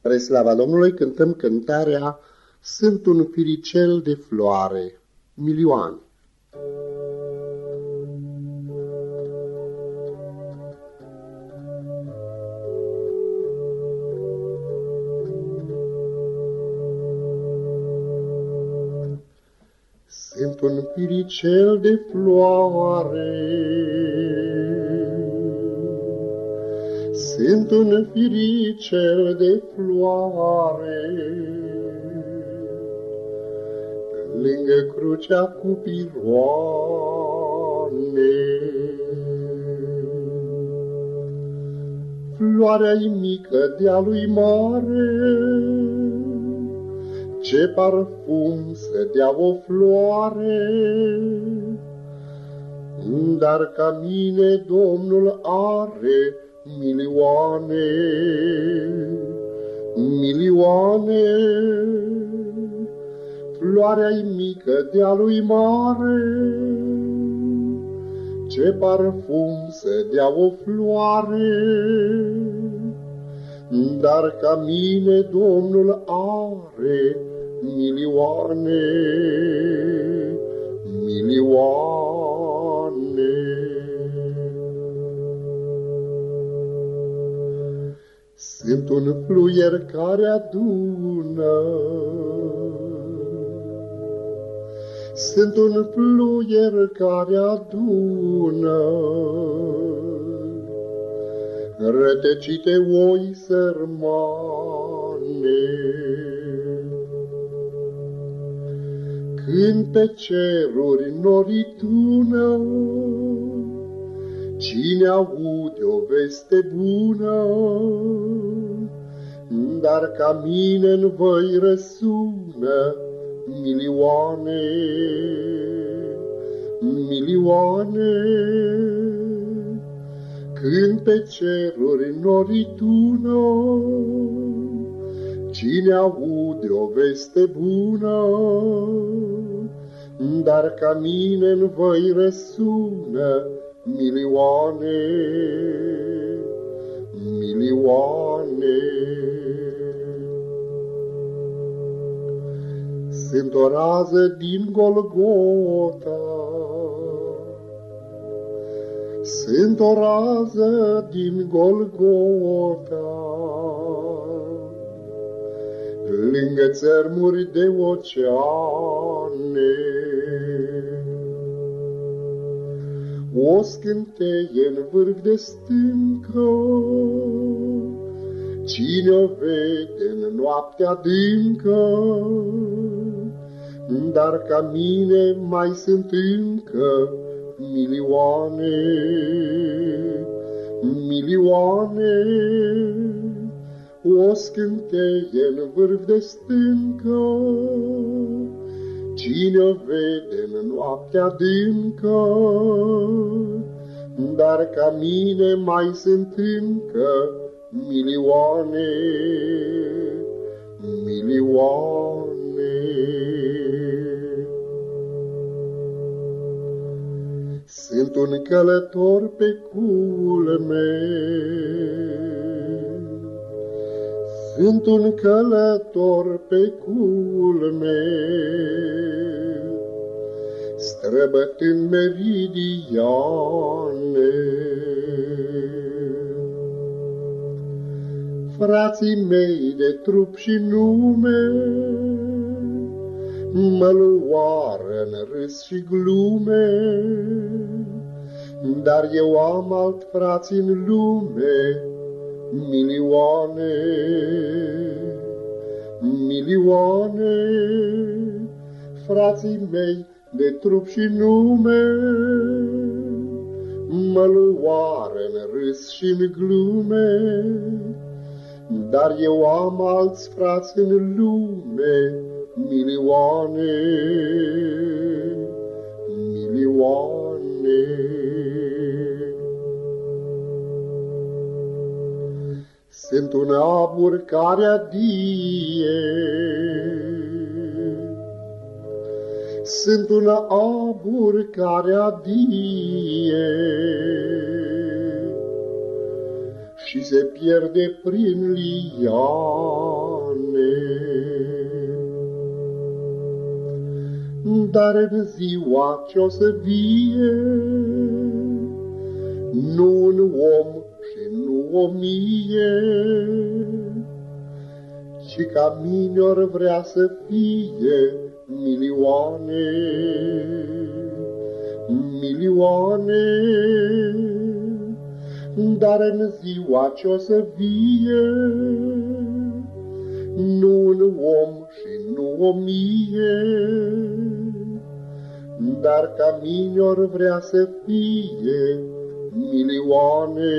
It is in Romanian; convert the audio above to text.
Spre slava Domnului cântăm cântarea Sunt un firicel de floare, milioane. Sunt un firicel de floare, Sunt un firicel de floare, Lângă crucea cu piroane. Floarea-i mică de-a lui mare, ce parfum să dea o floare, dar ca mine Domnul are milioane, milioane. Floarea-i mică de-a lui mare, ce parfum să dea o floare, dar ca mine Domnul are milioane, milioane. Sunt un fluier care adună, Sunt un fluier care adună, Rătăcite oi sărmane. Când pe ceruri norii tună, Cine aude o veste bună, Dar ca mine în voi răsună milioane, milioane. Când pe ceruri norii tună, Cine aude o veste bună, dar ca mine în voi răsună milioane, milioane. Sunt o rază din Golgota, sunt o rază din Golgota, lângă țărmuri de oceane. O scânteie în vârf de stâncă, Cine o vede în noaptea adâncă, Dar ca mine mai sunt încă milioane, milioane o scânteie în vârf de stâncă. Cine o vede în noaptea adâncă, dar ca mine mai sunt încă milioane, milioane. Sunt un călător pe culme, sunt un călător pe culme, străbătând meridiane. Frații mei de trup și nume, mă luară în râs și glume, dar eu am alt frați în lume, milioane, milioane, frații mei de trup și nume, mă luară în râs și în glume, dar eu am alți frați în lume, milioane, milioane. Sunt un abur care adie, Sunt un abur care adie, Și se pierde prin liane. Dar în ziua ce o să vie, nu un om și nu o mie, ci ca mine or vrea să fie milioane, milioane, dar în ziua ce o să vie, nu un om și nu o mie, dar ca mine or vrea să fie milioane, milioane.